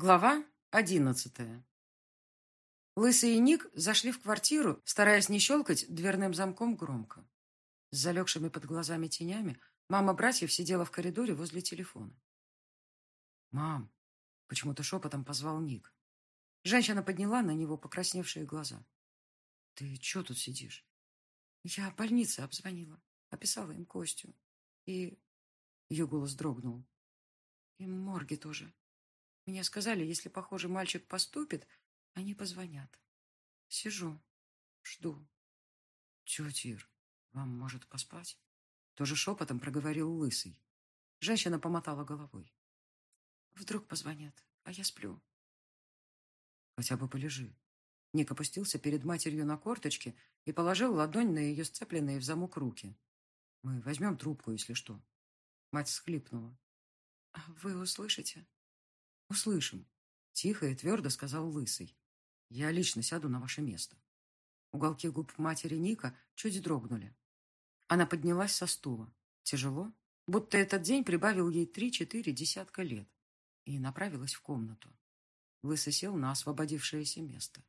Глава одиннадцатая. Лысый и Ник зашли в квартиру, стараясь не щелкать дверным замком громко. С залегшими под глазами тенями мама братьев сидела в коридоре возле телефона. «Мам!» — почему-то шепотом позвал Ник. Женщина подняла на него покрасневшие глаза. «Ты че тут сидишь?» «Я больнице обзвонила, описала им Костю. И...» Ее голос дрогнул. «И морги тоже. Мне сказали, если похожий мальчик поступит, они позвонят. Сижу, жду. Тетя Ир, вам может поспать? Тоже шепотом проговорил Лысый. Женщина помотала головой. Вдруг позвонят, а я сплю. Хотя бы полежи. Ник опустился перед матерью на корточки и положил ладонь на ее сцепленные в замок руки. Мы возьмем трубку, если что. Мать схлипнула. «А вы услышите? «Услышим», — тихо и твердо сказал Лысый. «Я лично сяду на ваше место». Уголки губ матери Ника чуть дрогнули. Она поднялась со стула. Тяжело, будто этот день прибавил ей три-четыре десятка лет, и направилась в комнату. Лысый сел на освободившееся место.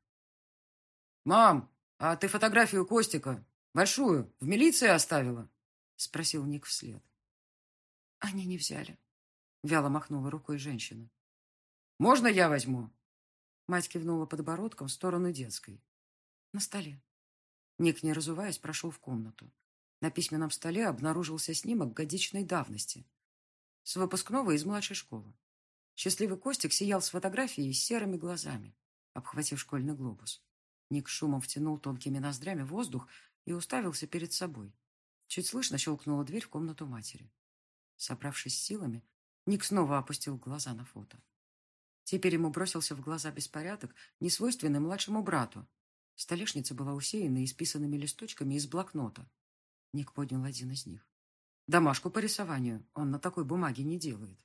«Мам, а ты фотографию Костика, большую, в милиции оставила?» — спросил Ник вслед. «Они не взяли», — вяло махнула рукой женщина. Можно я возьму?» Мать кивнула подбородком в сторону детской. «На столе». Ник, не разуваясь, прошел в комнату. На письменном столе обнаружился снимок годичной давности. С выпускного из младшей школы. Счастливый Костик сиял с фотографией с серыми глазами, обхватив школьный глобус. Ник шумом втянул тонкими ноздрями воздух и уставился перед собой. Чуть слышно щелкнула дверь в комнату матери. Собравшись силами, Ник снова опустил глаза на фото. Теперь ему бросился в глаза беспорядок, несвойственный младшему брату. Столешница была усеяна исписанными листочками из блокнота. Ник поднял один из них. Домашку по рисованию он на такой бумаге не делает.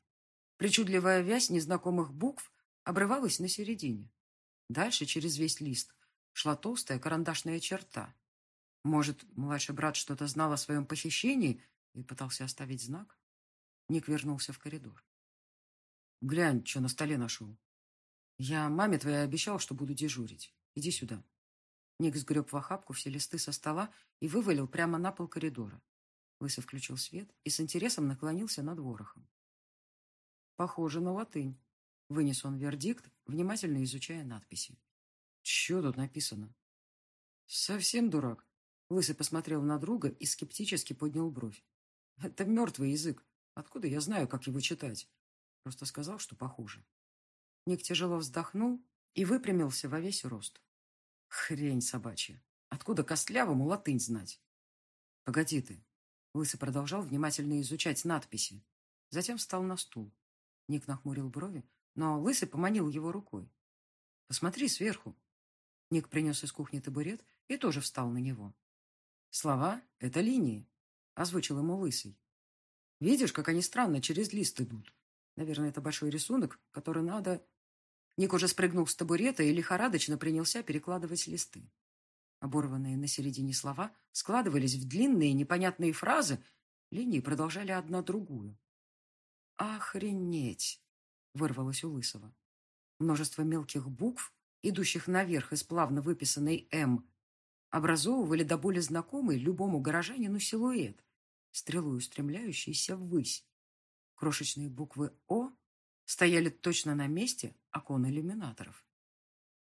Причудливая вязь незнакомых букв обрывалась на середине. Дальше, через весь лист, шла толстая карандашная черта. Может, младший брат что-то знал о своем похищении и пытался оставить знак? Ник вернулся в коридор. Глянь, что на столе нашел. Я маме твоей обещал, что буду дежурить. Иди сюда. Ник сгреб в охапку все листы со стола и вывалил прямо на пол коридора. Лысый включил свет и с интересом наклонился над ворохом. Похоже на латынь. Вынес он вердикт, внимательно изучая надписи. Че тут написано? Совсем дурак. Лысый посмотрел на друга и скептически поднял бровь. Это мертвый язык. Откуда я знаю, как его читать? Просто сказал, что похуже. Ник тяжело вздохнул и выпрямился во весь рост. Хрень собачья. Откуда костлявому латынь знать? Погоди ты. Лысый продолжал внимательно изучать надписи. Затем встал на стул. Ник нахмурил брови, но Лысый поманил его рукой. «Посмотри сверху». Ник принес из кухни табурет и тоже встал на него. «Слова — это линии», — озвучил ему Лысый. «Видишь, как они странно через лист идут? Наверное, это большой рисунок, который надо... Ник уже спрыгнул с табурета и лихорадочно принялся перекладывать листы. Оборванные на середине слова складывались в длинные непонятные фразы, линии продолжали одна другую. «Охренеть!» — вырвалось у Лысого. Множество мелких букв, идущих наверх из плавно выписанной «М», образовывали до боли знакомый любому горожанину силуэт, стрелой устремляющийся ввысь. Крошечные буквы «О» стояли точно на месте окон иллюминаторов.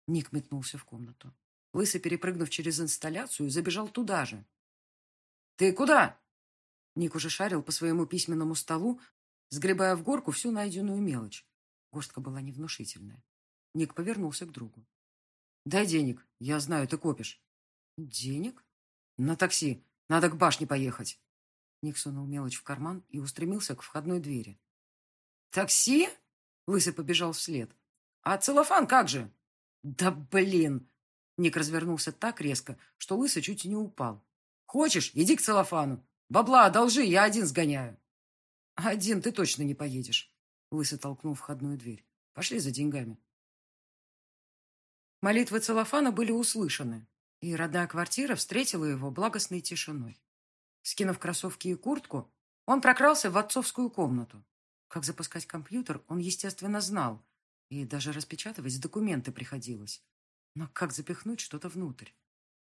Ник метнулся в комнату. Лысый, перепрыгнув через инсталляцию, забежал туда же. «Ты куда?» Ник уже шарил по своему письменному столу, сгребая в горку всю найденную мелочь. Горстка была невнушительная. Ник повернулся к другу. «Дай денег. Я знаю, ты копишь». «Денег?» «На такси. Надо к башне поехать». Ник сунул мелочь в карман и устремился к входной двери. «Такси?» — Лысый побежал вслед. «А целлофан как же?» «Да блин!» Ник развернулся так резко, что Лысый чуть не упал. «Хочешь, иди к целлофану. Бабла одолжи, я один сгоняю». «Один ты точно не поедешь», — Лысый толкнул входную дверь. «Пошли за деньгами». Молитвы целлофана были услышаны, и родная квартира встретила его благостной тишиной. Скинув кроссовки и куртку, он прокрался в отцовскую комнату. Как запускать компьютер, он, естественно, знал. И даже распечатывать документы приходилось. Но как запихнуть что-то внутрь?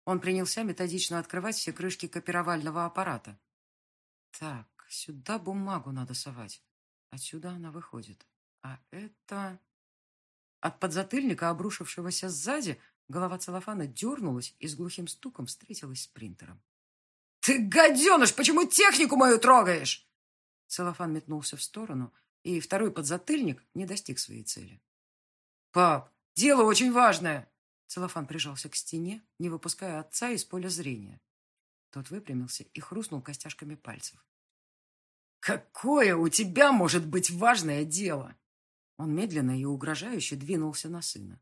Он принялся методично открывать все крышки копировального аппарата. Так, сюда бумагу надо совать. Отсюда она выходит. А это... От подзатыльника, обрушившегося сзади, голова целлофана дернулась и с глухим стуком встретилась с принтером. «Ты, гаденыш, почему технику мою трогаешь?» Целлофан метнулся в сторону, и второй подзатыльник не достиг своей цели. «Пап, дело очень важное!» Целлофан прижался к стене, не выпуская отца из поля зрения. Тот выпрямился и хрустнул костяшками пальцев. «Какое у тебя может быть важное дело?» Он медленно и угрожающе двинулся на сына.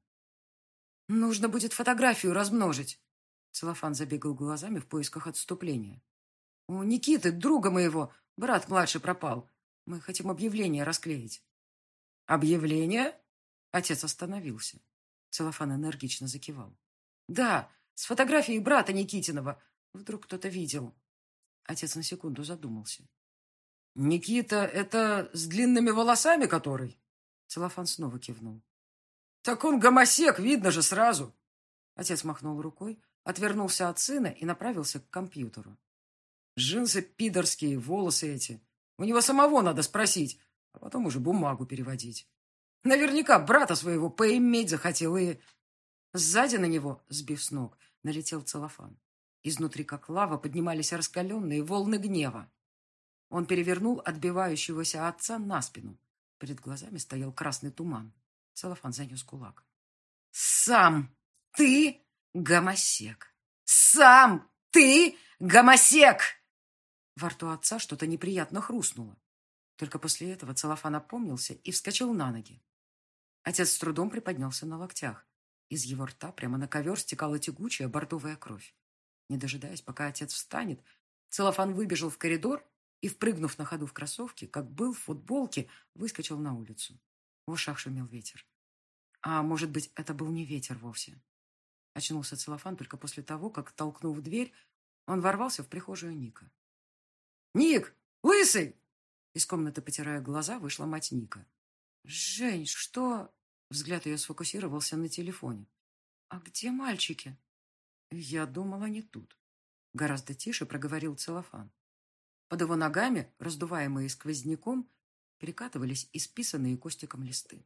«Нужно будет фотографию размножить!» Целлофан забегал глазами в поисках отступления. «У Никиты, друга моего, брат младший пропал. Мы хотим объявление расклеить». «Объявление?» Отец остановился. Целлофан энергично закивал. «Да, с фотографией брата Никитинова. Вдруг кто-то видел». Отец на секунду задумался. «Никита, это с длинными волосами который?» Целлофан снова кивнул. «Так он гомосек, видно же сразу!» Отец махнул рукой, отвернулся от сына и направился к компьютеру. «Джинсы пидорские, волосы эти. У него самого надо спросить, а потом уже бумагу переводить. Наверняка брата своего поиметь захотел и...» Сзади на него, сбив с ног, налетел целлофан. Изнутри, как лава, поднимались раскаленные волны гнева. Он перевернул отбивающегося отца на спину. Перед глазами стоял красный туман. Целлофан занес кулак. «Сам ты гомосек! Сам ты гомосек!» Во рту отца что-то неприятно хрустнуло. Только после этого целлофан опомнился и вскочил на ноги. Отец с трудом приподнялся на локтях. Из его рта прямо на ковер стекала тягучая бордовая кровь. Не дожидаясь, пока отец встанет, целлофан выбежал в коридор и, впрыгнув на ходу в кроссовки, как был в футболке, выскочил на улицу. В ушах шумел ветер. А может быть, это был не ветер вовсе. Очнулся целлофан только после того, как, толкнув дверь, он ворвался в прихожую Ника. «Ник! Лысый!» Из комнаты, потирая глаза, вышла мать Ника. «Жень, что...» Взгляд ее сфокусировался на телефоне. «А где мальчики?» «Я думала, не тут». Гораздо тише проговорил целлофан. Под его ногами, раздуваемые сквозняком, перекатывались исписанные костиком листы.